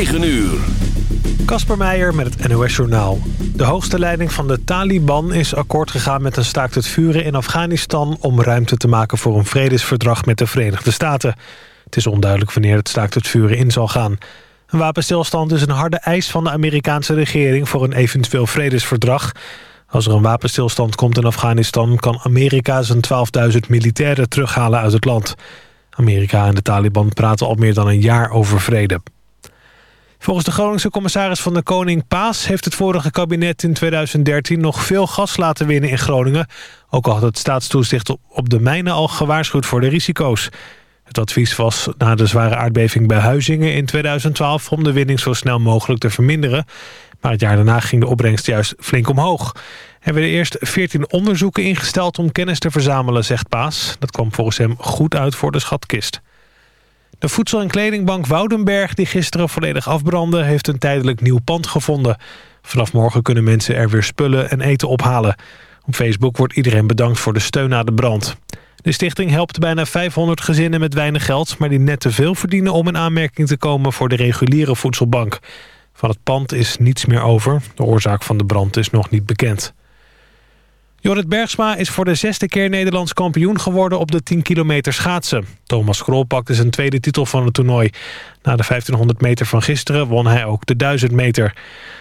9 uur. Kasper Meijer met het NOS Journaal. De hoogste leiding van de Taliban is akkoord gegaan met een staakt het vuren in Afghanistan... om ruimte te maken voor een vredesverdrag met de Verenigde Staten. Het is onduidelijk wanneer het staakt het vuren in zal gaan. Een wapenstilstand is een harde eis van de Amerikaanse regering... voor een eventueel vredesverdrag. Als er een wapenstilstand komt in Afghanistan... kan Amerika zijn 12.000 militairen terughalen uit het land. Amerika en de Taliban praten al meer dan een jaar over vrede. Volgens de Groningse commissaris van de Koning Paas... heeft het vorige kabinet in 2013 nog veel gas laten winnen in Groningen. Ook al had het staatstoezicht op de mijnen al gewaarschuwd voor de risico's. Het advies was na de zware aardbeving bij Huizingen in 2012... om de winning zo snel mogelijk te verminderen. Maar het jaar daarna ging de opbrengst juist flink omhoog. Er werden eerst 14 onderzoeken ingesteld om kennis te verzamelen, zegt Paas. Dat kwam volgens hem goed uit voor de schatkist. De voedsel- en kledingbank Woudenberg, die gisteren volledig afbrandde... heeft een tijdelijk nieuw pand gevonden. Vanaf morgen kunnen mensen er weer spullen en eten ophalen. Op Facebook wordt iedereen bedankt voor de steun na de brand. De stichting helpt bijna 500 gezinnen met weinig geld... maar die net te veel verdienen om in aanmerking te komen... voor de reguliere voedselbank. Van het pand is niets meer over. De oorzaak van de brand is nog niet bekend. Jorrit Bergsma is voor de zesde keer Nederlands kampioen geworden op de 10 kilometer schaatsen. Thomas Krol pakte zijn tweede titel van het toernooi. Na de 1500 meter van gisteren won hij ook de 1000 meter.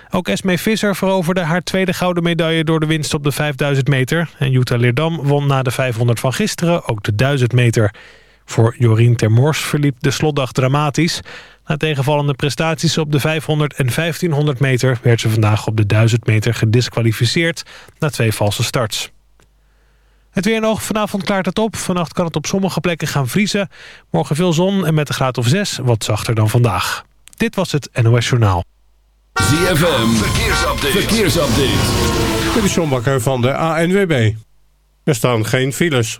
Ook Esme Visser veroverde haar tweede gouden medaille door de winst op de 5000 meter. En Jutta Leerdam won na de 500 van gisteren ook de 1000 meter. Voor Jorien Termors verliep de slotdag dramatisch. Na tegenvallende prestaties op de 500 en 1500 meter... werd ze vandaag op de 1000 meter gedisqualificeerd na twee valse starts. Het weer nog. Vanavond klaart het op. Vannacht kan het op sommige plekken gaan vriezen. Morgen veel zon en met een graad of 6 wat zachter dan vandaag. Dit was het NOS Journaal. ZFM. Verkeersupdate. Verkeersupdate. Dit is John Bakker van de ANWB. Er staan geen files.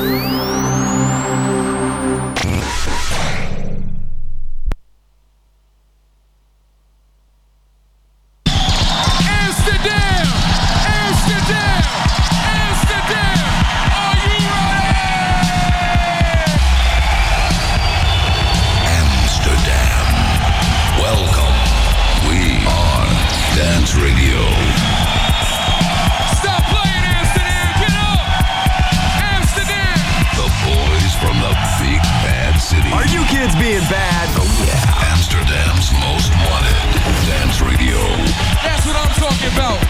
about.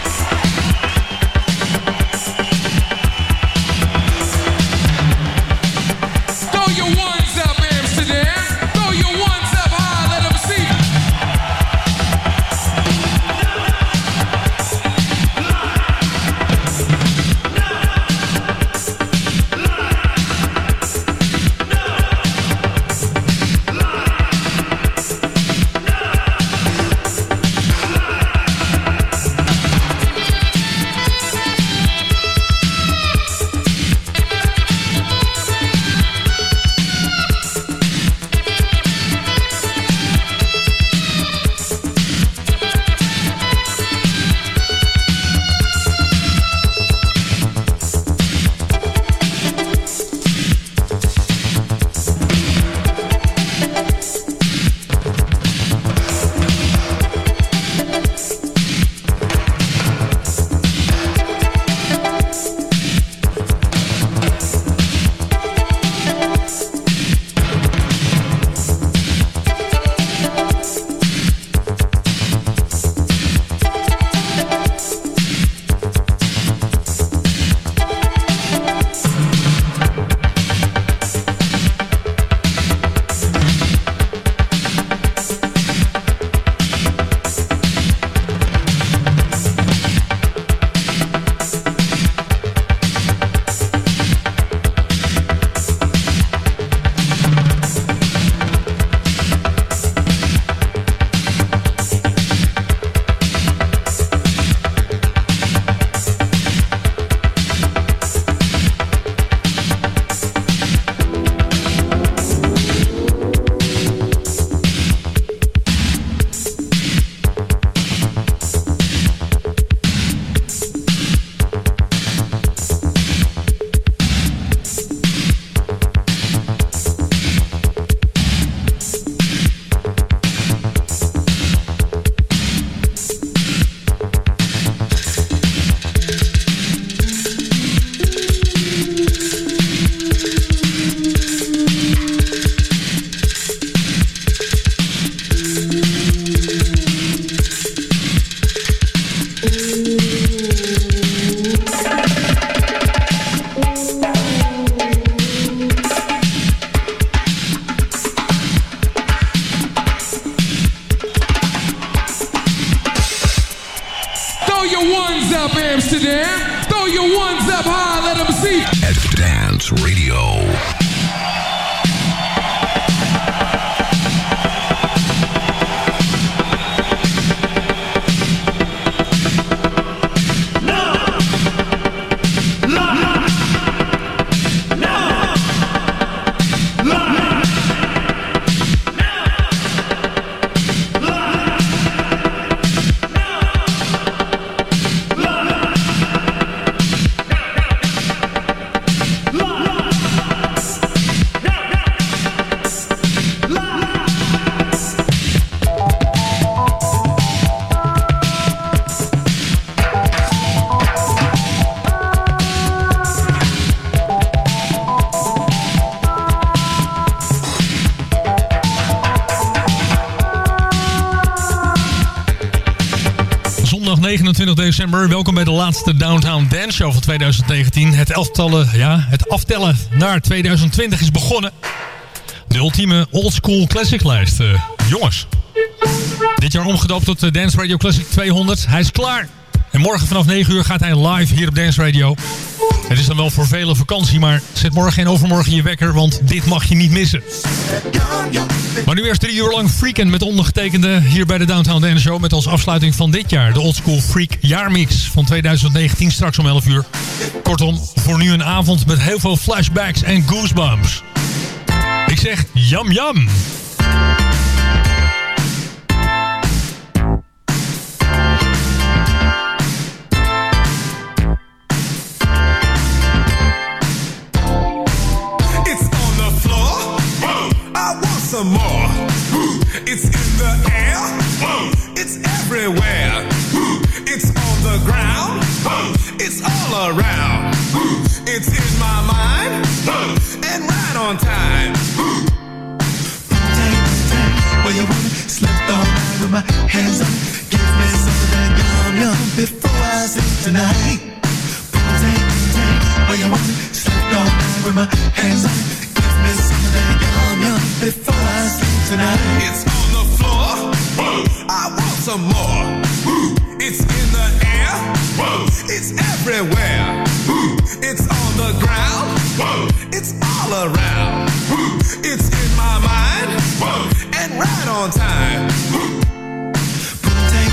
December. Welkom bij de laatste Downtown Dance Show van 2019. Het, elftallen, ja, het aftellen naar 2020 is begonnen. De ultieme oldschool classic lijst. Eh, jongens, dit jaar omgedoopt tot de Dance Radio Classic 200. Hij is klaar. En morgen vanaf 9 uur gaat hij live hier op Dance Radio. Het is dan wel voor velen vakantie, maar zet morgen en overmorgen je wekker, want dit mag je niet missen. Maar nu eerst drie uur lang Freaken met ondergetekende hier bij de Downtown Dance Show. Met als afsluiting van dit jaar de Oldschool Freak jaarmix van 2019 straks om 11 uur. Kortom, voor nu een avond met heel veel flashbacks en goosebumps. Ik zeg jam jam. More. It's in the air. It's everywhere. It's on the ground. It's all around. It's in my mind and right on time. Where you want it, slept all night with my hands up. Give me some of that yum yum before I sleep tonight. Booty, where you want it, slept all night with my some more. It's in the air. It's everywhere. It's on the ground. It's all around. It's in my mind and right on time. Booty,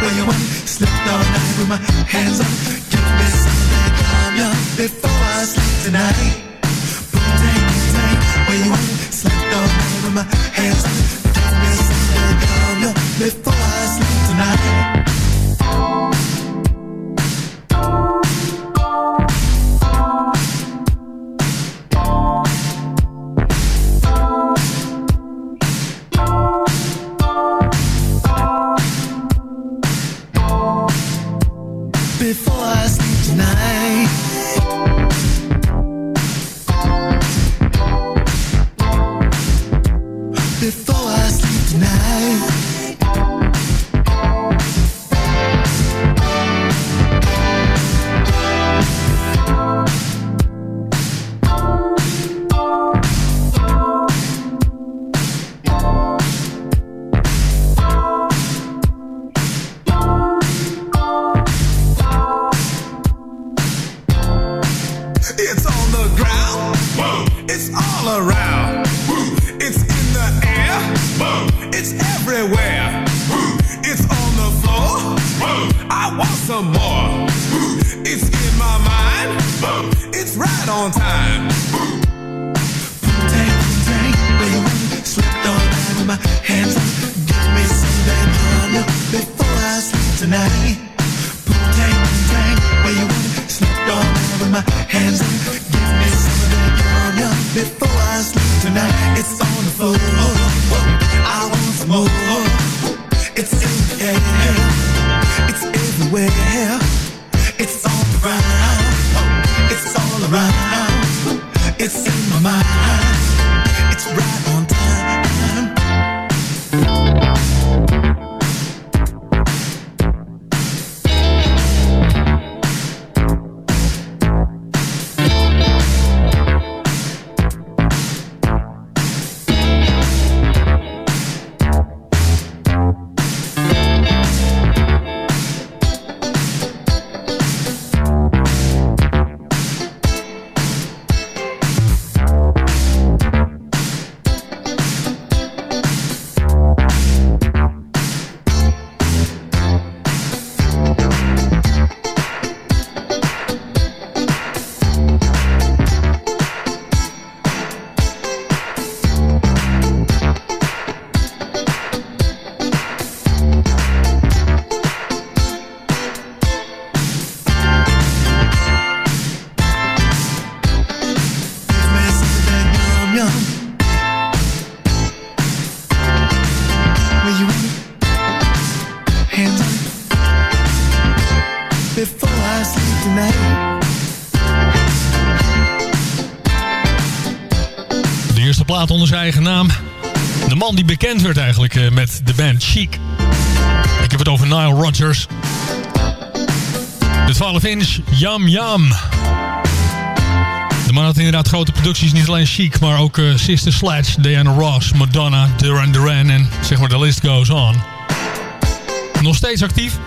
where you want slept all night with my hands up. Give me some of that yum yum before I sleep tonight. Booty, where you want slept all night with my hands up. Give me some of that yum yum before tonight. Die bekend werd eigenlijk eh, met de band Chic. Ik heb het over Nile Rodgers. De 12 inch Yam Yam. De man had inderdaad grote producties, niet alleen Chic, maar ook eh, Sister Sledge, Diana Ross, Madonna, Duran Duran en zeg maar de list goes on. Nog steeds actief.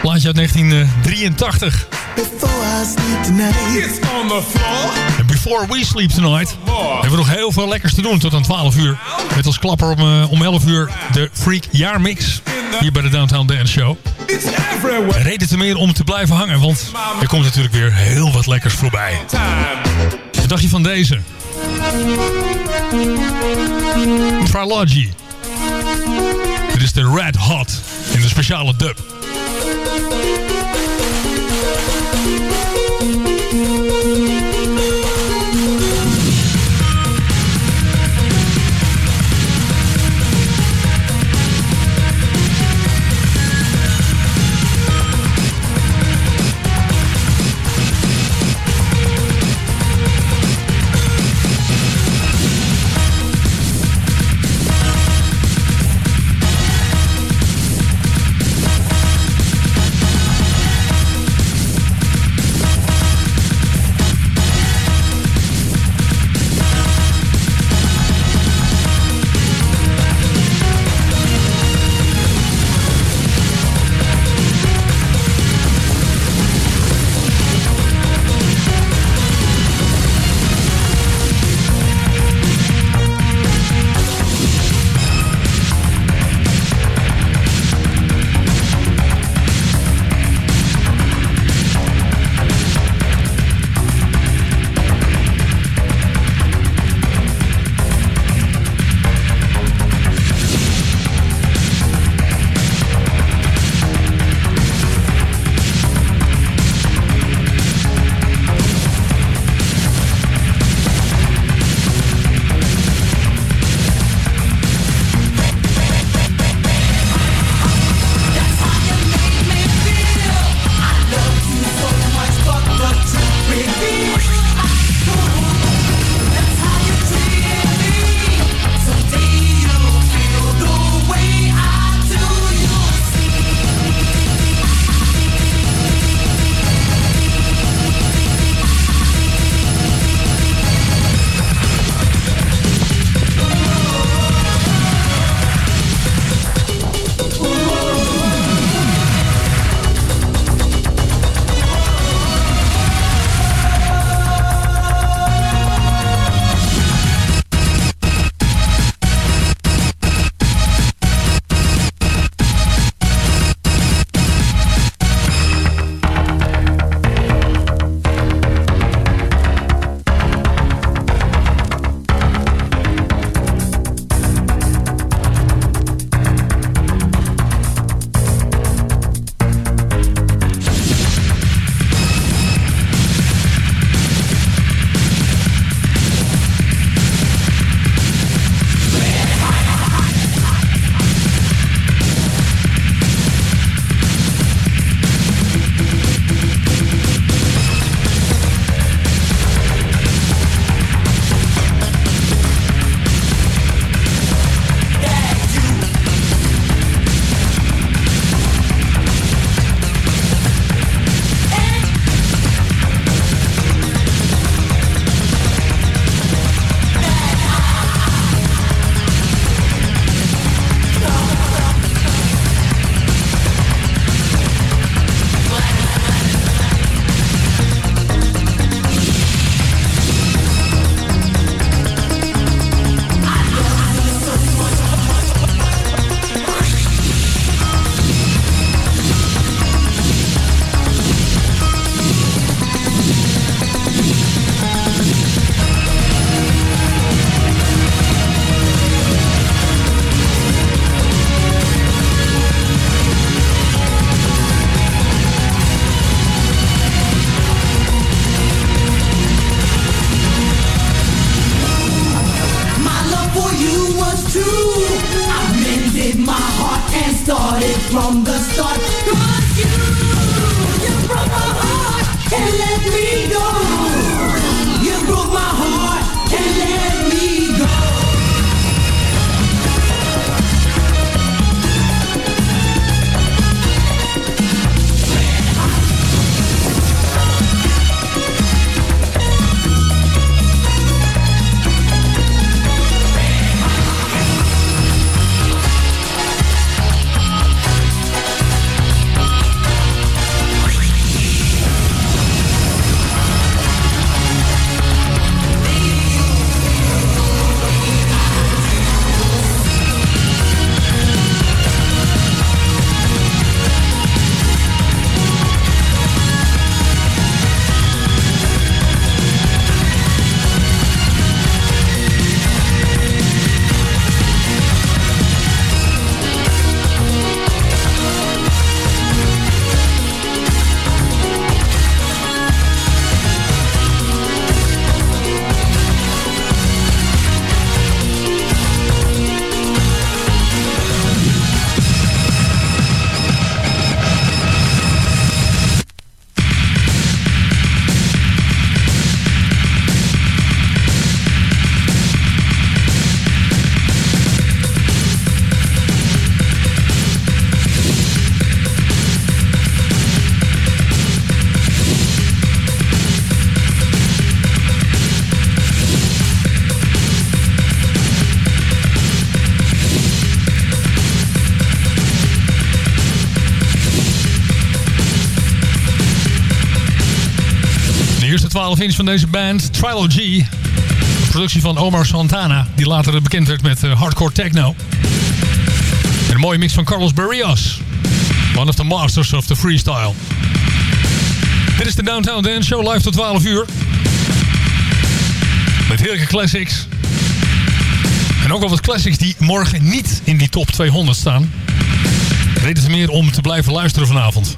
Plaatje uit 1983. Before I sleep tonight. It's on the floor. En Before We Sleep Tonight hebben we nog heel veel lekkers te doen tot aan 12 uur. Met als klapper om, eh, om 11 uur de Freak Jaarmix. Hier bij de Downtown Dance Show. It's everywhere. Reden te meer om te blijven hangen, want er komt natuurlijk weer heel wat lekkers voorbij. Wat dacht je van deze? Trilogy. Dit is de Red Hot in de speciale dub. My 12 inch van deze band, Trilogy. Productie van Omar Santana, die later bekend werd met eh, hardcore techno. En een mooie mix van Carlos Barrios. One of the masters of the freestyle. Dit is de Downtown Dance Show live tot 12 uur. Met heerlijke classics. En ook al wat classics die morgen niet in die top 200 staan. Reden te meer om te blijven luisteren vanavond.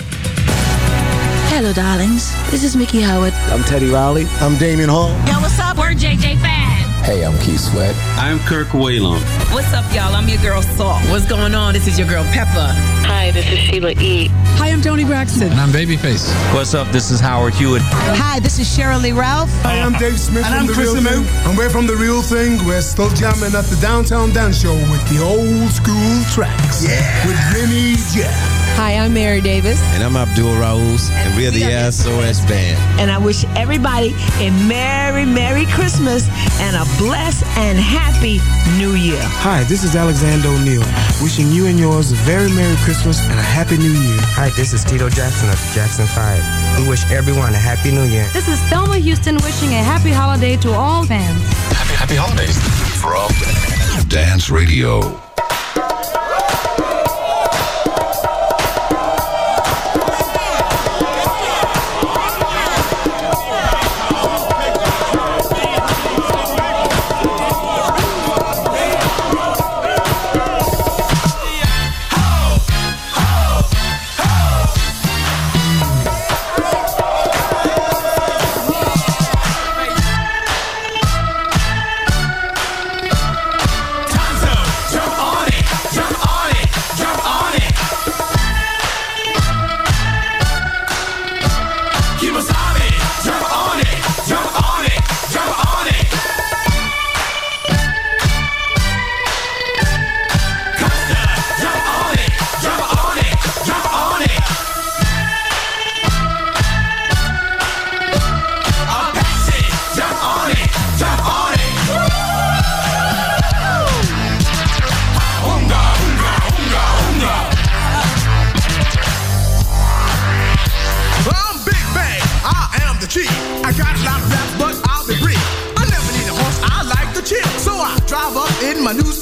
Hello, darlings. This is Mickey Howard. I'm Teddy Riley. I'm Damian Hall. Yo, what's up? We're JJ Fad. Hey, I'm Keith Sweat. I'm Kirk Whalum. What's up, y'all? I'm your girl Salt. What's going on? This is your girl Pepper. Hi, this is Sheila E. Hi, I'm Tony Braxton. And I'm Babyface. What's up? This is Howard Hewitt. Hi, this is Shirley Ralph. Hi, I'm Dave Smith. And from I'm the Chris Real And we're from The Real Thing. We're still jamming at the Downtown Dance Show with the old school tracks. Yeah. With Vinny Jack. Hi, I'm Mary Davis. And I'm Abdul Raouz. And we're the SOS Band. And I wish everybody a Merry, Merry Christmas and a blessed and happy New Year. Hi, this is Alexander O'Neill. Wishing you and yours a very Merry Christmas and a Happy New Year. Hi, this is Tito Jackson of Jackson 5. We wish everyone a Happy New Year. This is Thelma Houston wishing a happy holiday to all fans. Happy, happy holidays from Dance Radio.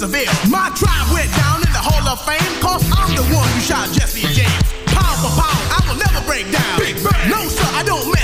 In my new Seville. My tribe went down in the Hall of Fame. Cause I'm the one who shot Jesse James. Pound for pound, I will never break down. Big Bang. No, sir, I don't mess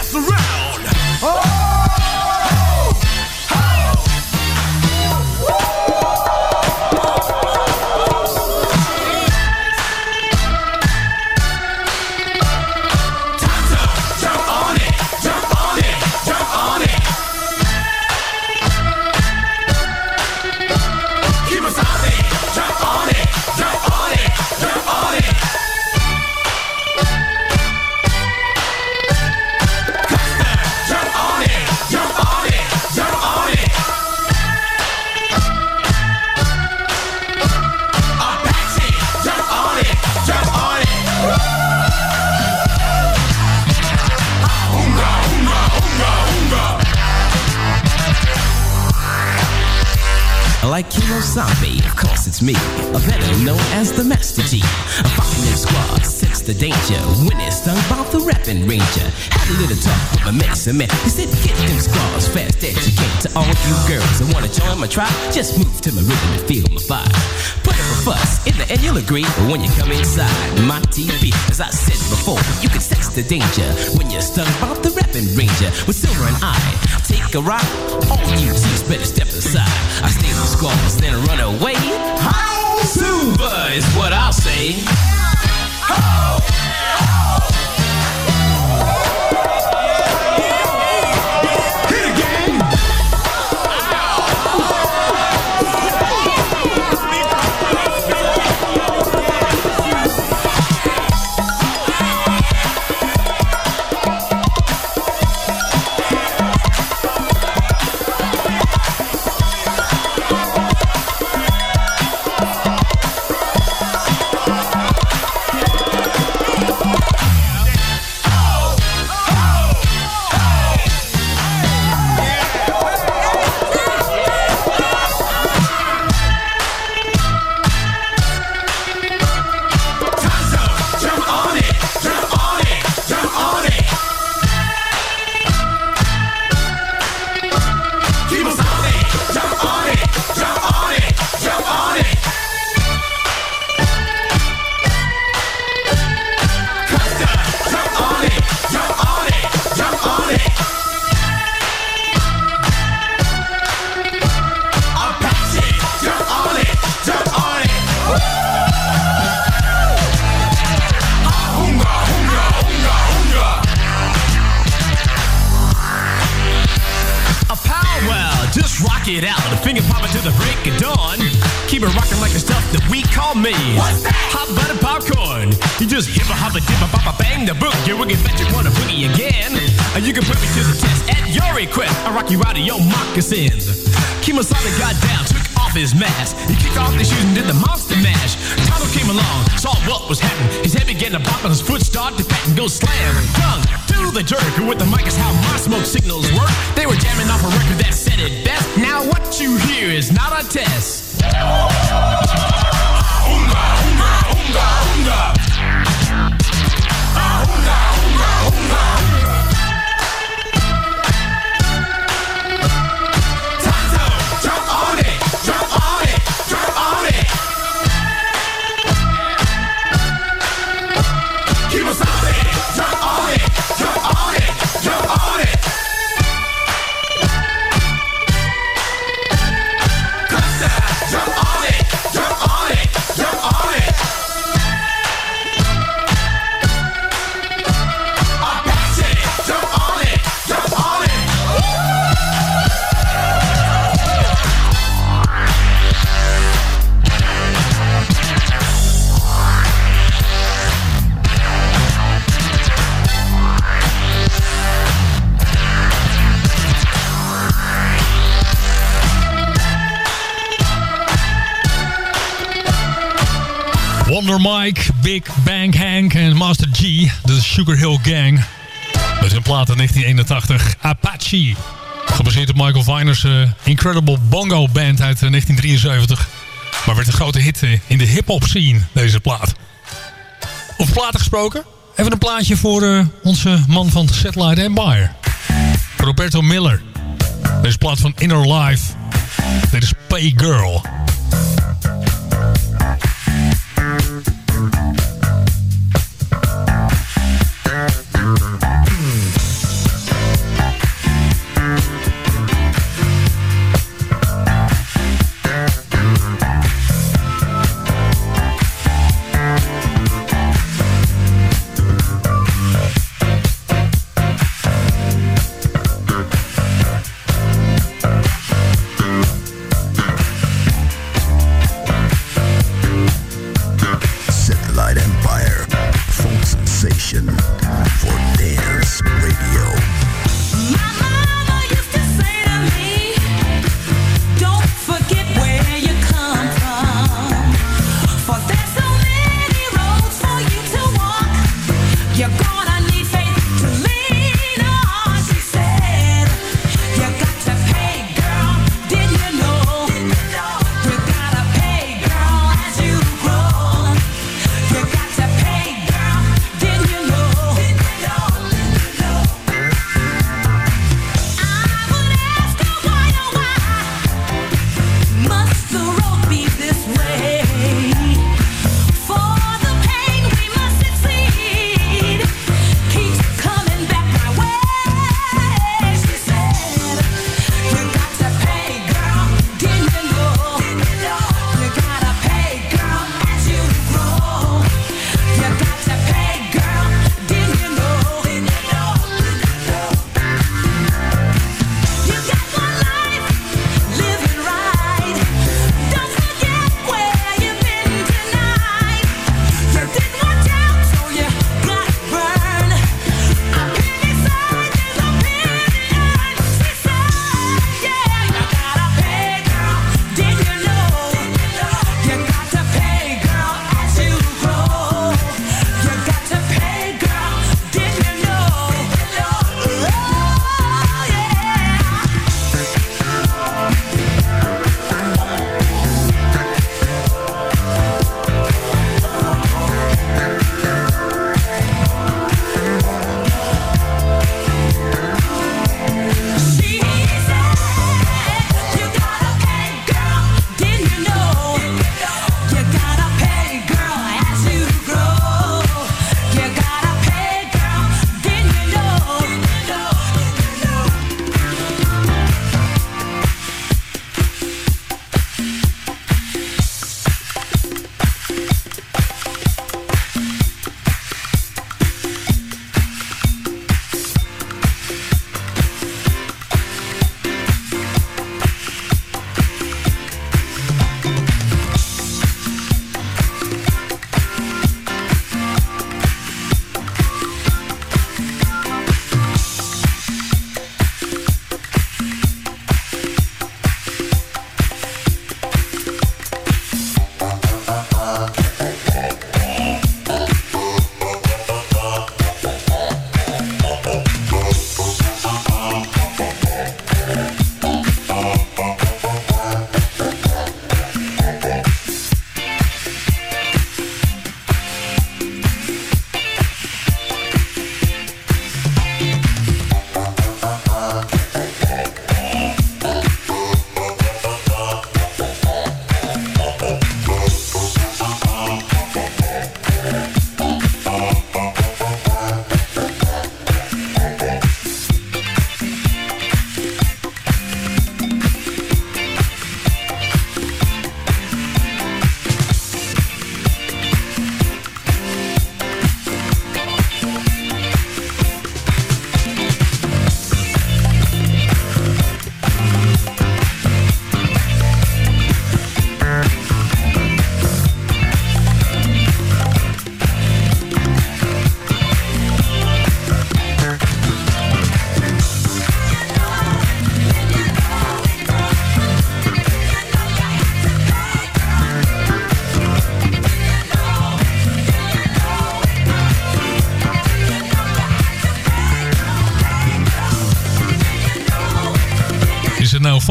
danger. When it's stung by the rapping ranger. Had a little talk with my medicine man. He said, get them scars fast can. To all you girls that wanna join my tribe, just move to my rhythm and feel my vibe. Put up a fuss, in the end you'll agree. But when you come inside my TV, as I said before, you can sense the danger. When you're stung by the rapping ranger. With Silver and I, take a ride. All you G's better step aside. I stay in the scars, then run away. How super is what I'll say. The mic is how my smoke signals work. They were jamming off a record that said it best. Now what you hear is not a test. Oonga, oonga, oonga, oonga. Big Bang Hank en Master G, de Sugar Hill Gang. Met hun plaat in 1981, Apache. Gebaseerd op Michael Viner's eh, Incredible Bongo Band uit eh, 1973. Maar werd een grote hit eh, in de hip-hop scene, deze plaat. Over platen gesproken, even een plaatje voor eh, onze man van Satellite Empire. Roberto Miller. Deze plaat van Inner Life. Dit is Pay Girl.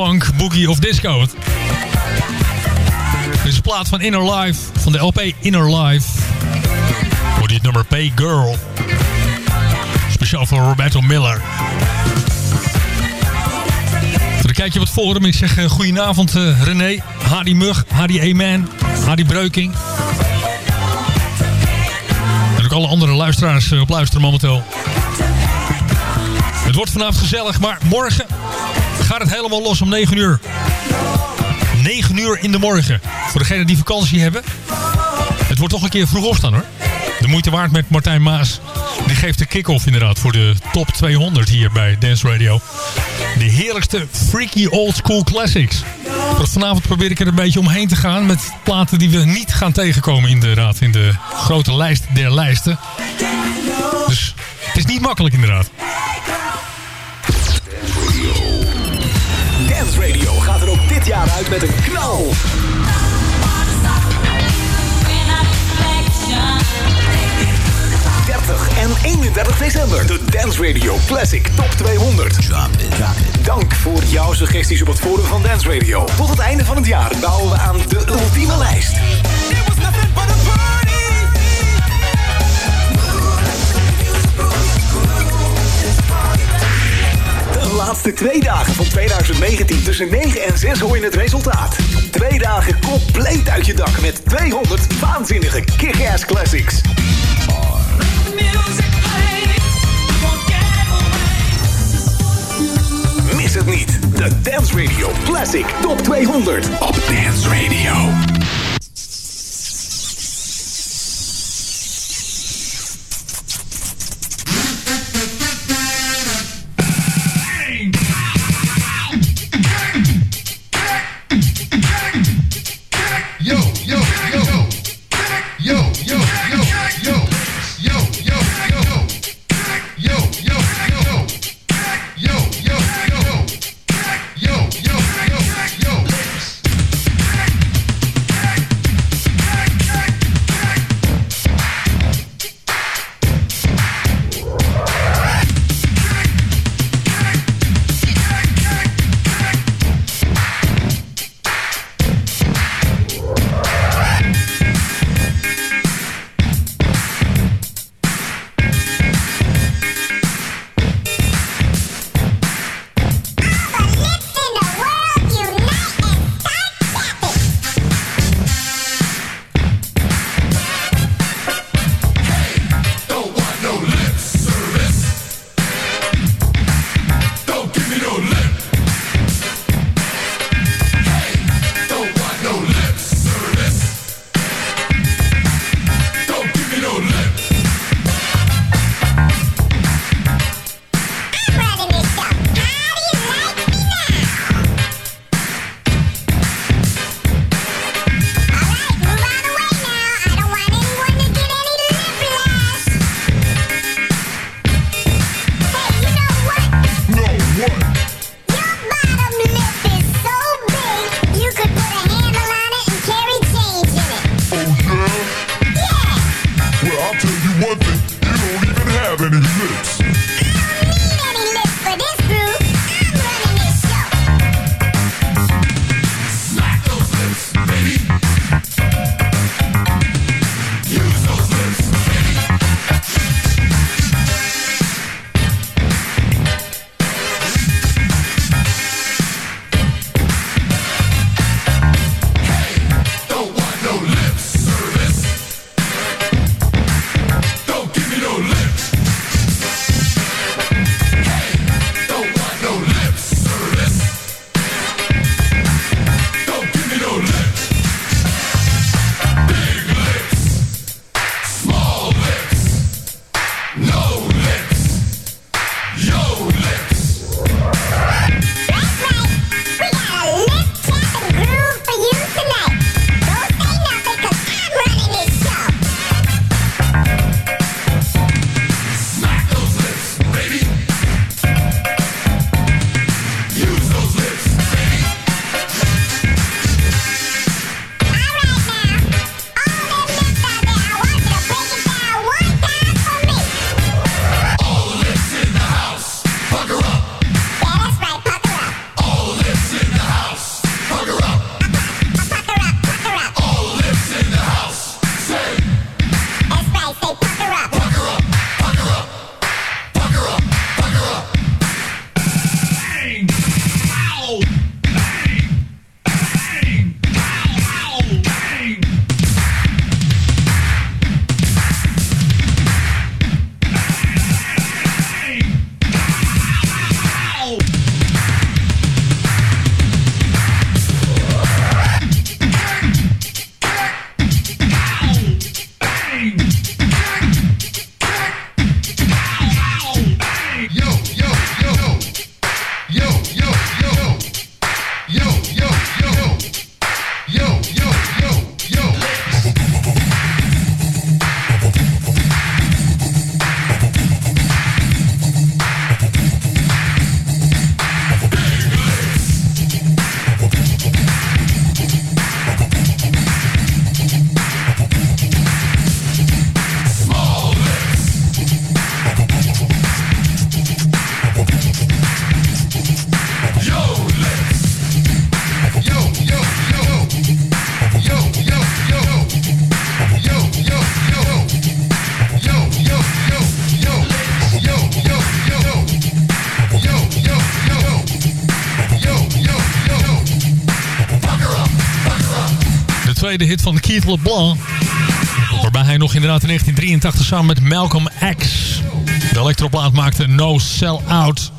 Funk, boogie of disco? Dit is een plaat van Inner Life, van de LP Inner Life. Voor dit nummer Pay Girl. Speciaal voor Roberto Miller. Dan kijk je wat forum. Ik zeg uh, goedenavond uh, René, Hadi Mug, Hadi Eman, Hadi Breuking. En ook alle andere luisteraars uh, op luisteren momenteel. Het wordt vanavond gezellig, maar morgen gaat het helemaal los om 9 uur. 9 uur in de morgen. Voor degenen die vakantie hebben. Het wordt toch een keer vroeg opstaan hoor. De moeite waard met Martijn Maas. Die geeft de kick-off inderdaad voor de top 200 hier bij Dance Radio. De heerlijkste freaky old school classics. Vanavond probeer ik er een beetje omheen te gaan met platen die we niet gaan tegenkomen inderdaad. In de grote lijst der lijsten. Dus het is niet makkelijk inderdaad. Jaar uit met een knal. en 31 december. De Dance Radio Classic Top 200. Drop it, drop it. Dank voor jouw suggesties op het forum van Dance Radio. Tot het einde van het jaar bouwen we aan de ultieme lijst. Laatste twee dagen van 2019 tussen 9 en 6 hoor je het resultaat. Twee dagen compleet uit je dak met 200 waanzinnige kick-ass classics. Mis het niet. De Dance Radio Classic Top 200 op Dance Radio. Tweede hit van Keith LeBlanc. Waarbij hij nog inderdaad in 1983 samen met Malcolm X de elektroplaat maakte No Sell Out.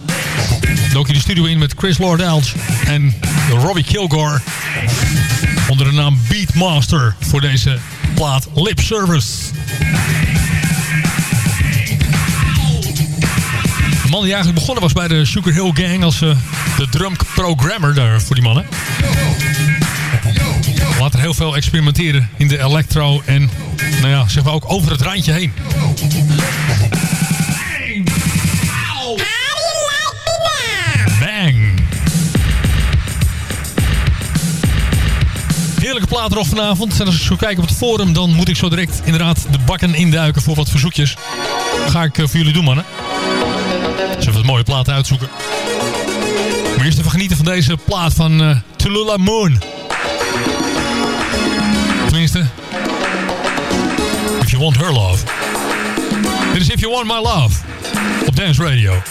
Dook hij de studio in met Chris Lord Elch en Robbie Kilgore. Onder de naam Beatmaster voor deze plaat Lip Service. De man die eigenlijk begonnen was bij de Sugar Hill Gang als uh, de drum programmer daar voor die mannen. Later heel veel experimenteren in de electro en nou ja, zeg maar ook over het randje heen. Bang! Heerlijke plaat erop vanavond. En als ik zo kijk op het forum, dan moet ik zo direct inderdaad de bakken induiken voor wat verzoekjes. Dat ga ik uh, voor jullie doen, mannen. Zullen we wat mooie platen uitzoeken. Maar eerst even genieten van deze plaat van uh, Tulula Moon. Tenminste, If You Want Her Love. Dit is If You Want My Love op Dance Radio.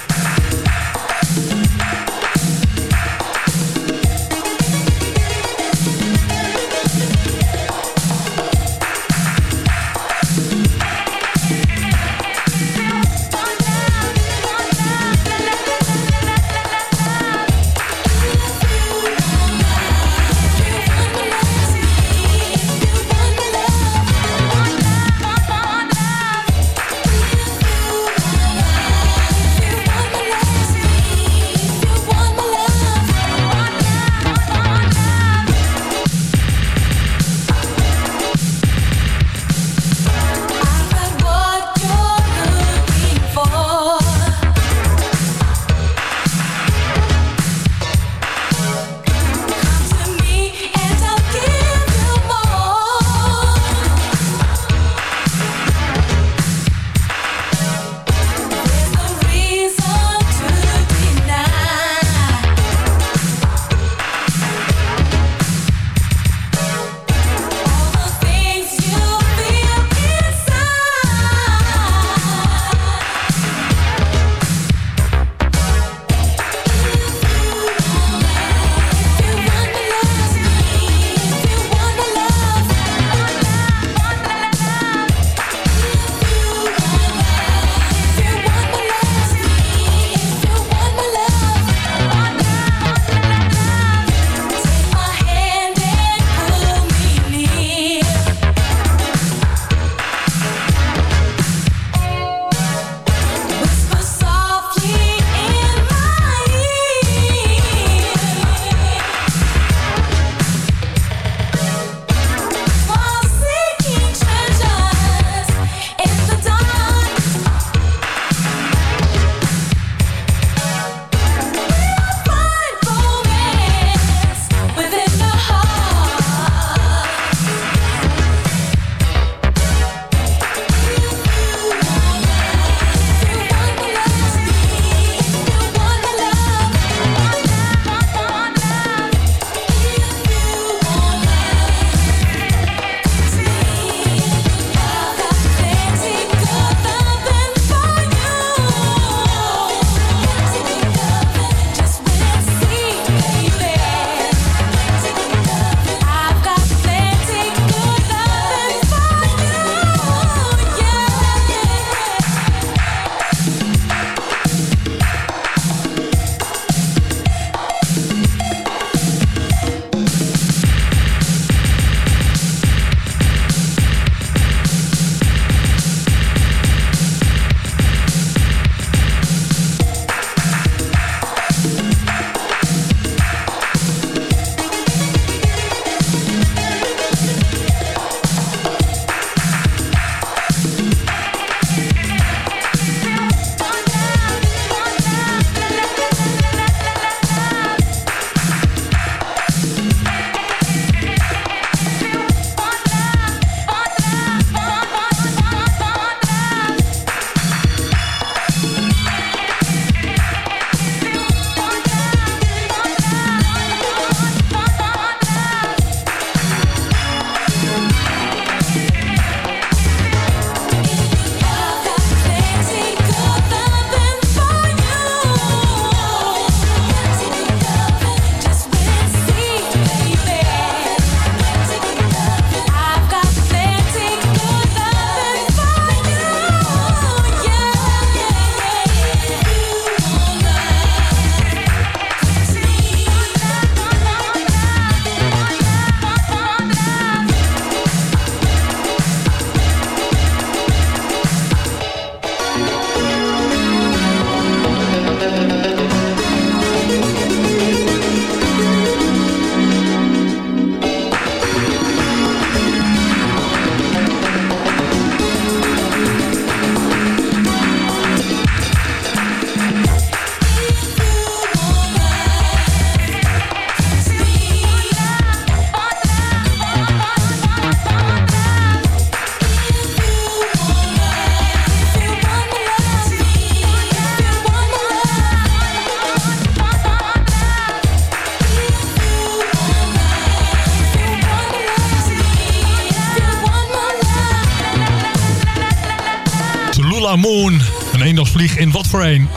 Moon. Een eendagsvlieg in wat voor een.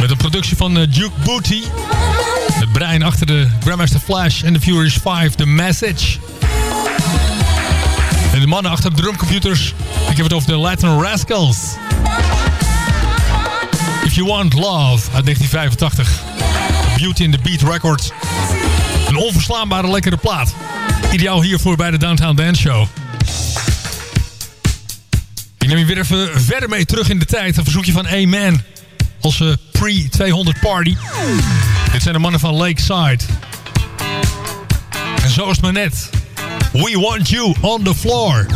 Met een productie van uh, Duke Booty. Het brein achter de Grandmaster Flash en de Furious 5, The Message. En de mannen achter de drumcomputers. Ik heb het over de Latin Rascals. If You Want Love uit 1985. Beauty in the Beat Records. Een onverslaanbare lekkere plaat. Ideaal hiervoor bij de Downtown Dance Show. Ik neem je weer even verder mee terug in de tijd. Een verzoekje van Amen. Onze pre-200 party. Dit zijn de mannen van Lakeside. En zo is het maar net. We want you on the floor.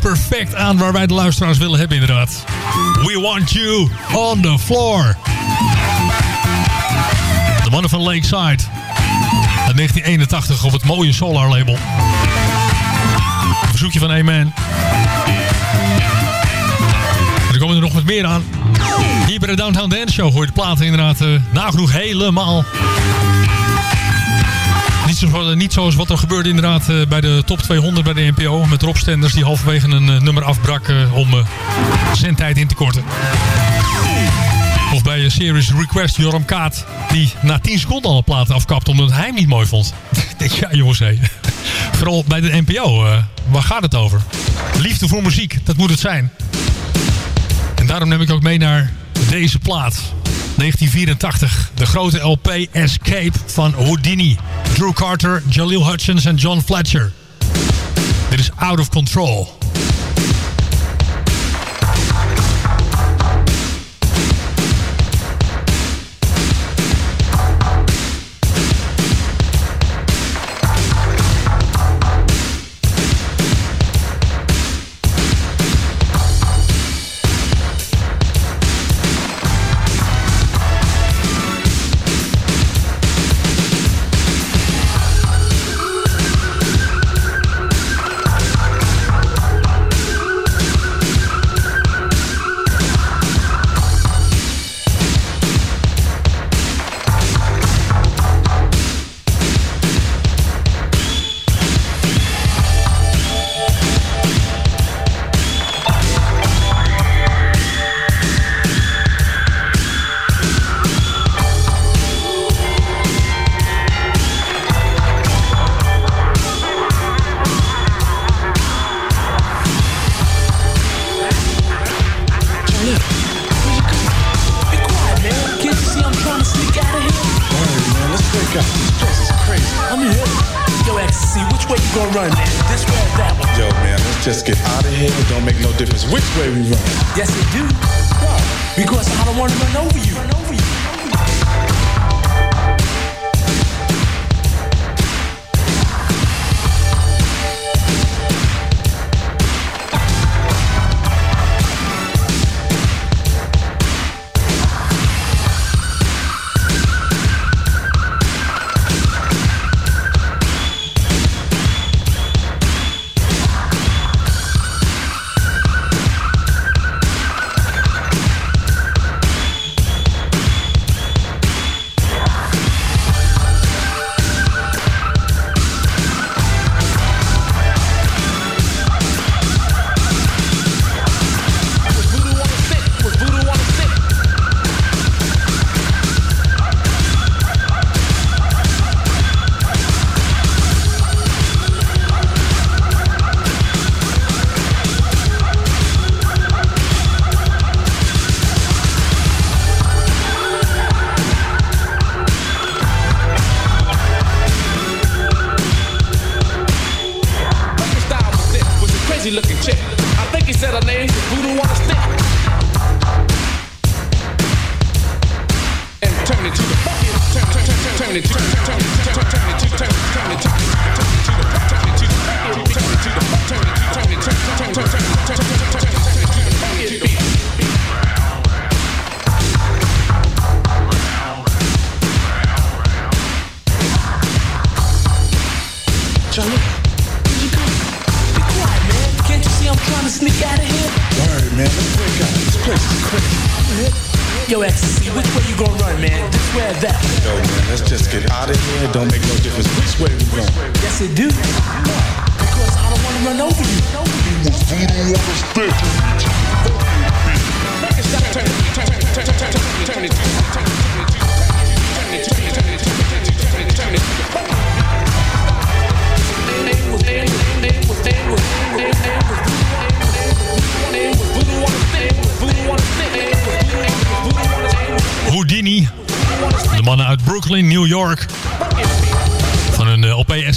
Perfect aan waar wij de luisteraars willen hebben inderdaad. We want you on the floor. De mannen van Lakeside. Uit 1981 op het mooie Solar label. Een verzoekje van Amen. En er komen er nog wat meer aan. Hier bij de Downtown Dance Show hoor je de platen inderdaad uh, nagenoeg helemaal. Niet, zo, niet zoals wat er gebeurde inderdaad uh, bij de top 200 bij de NPO. Met Rob Stenders die halverwege een uh, nummer afbrak om zendtijd in te korten. Of bij Series Request Joram Kaat. Die na 10 seconden al een plaat afkapt omdat hij hem niet mooi vond. Ik ja jongens hé. Vooral bij de NPO. waar gaat het over? Liefde voor muziek, dat moet het zijn. En daarom neem ik ook mee naar deze plaat. 1984, de grote LP Escape van Houdini. Drew Carter, Jaleel Hutchins en John Fletcher. Dit is Out of Control.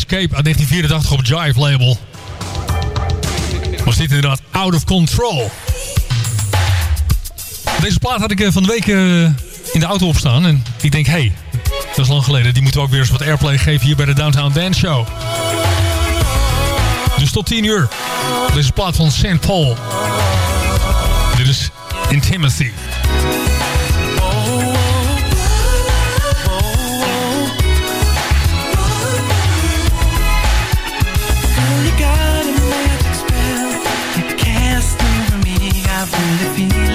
Escape uit 1984 op Jive label. Was dit inderdaad Out of Control. Deze plaat had ik eh, van de week eh, in de auto opstaan. En ik denk, hé, hey, dat is lang geleden. Die moeten we ook weer eens wat airplay geven hier bij de Downtown Dance Show. Dus tot 10 uur. Deze plaat van St. Paul. Dit is Intimacy. the feeling.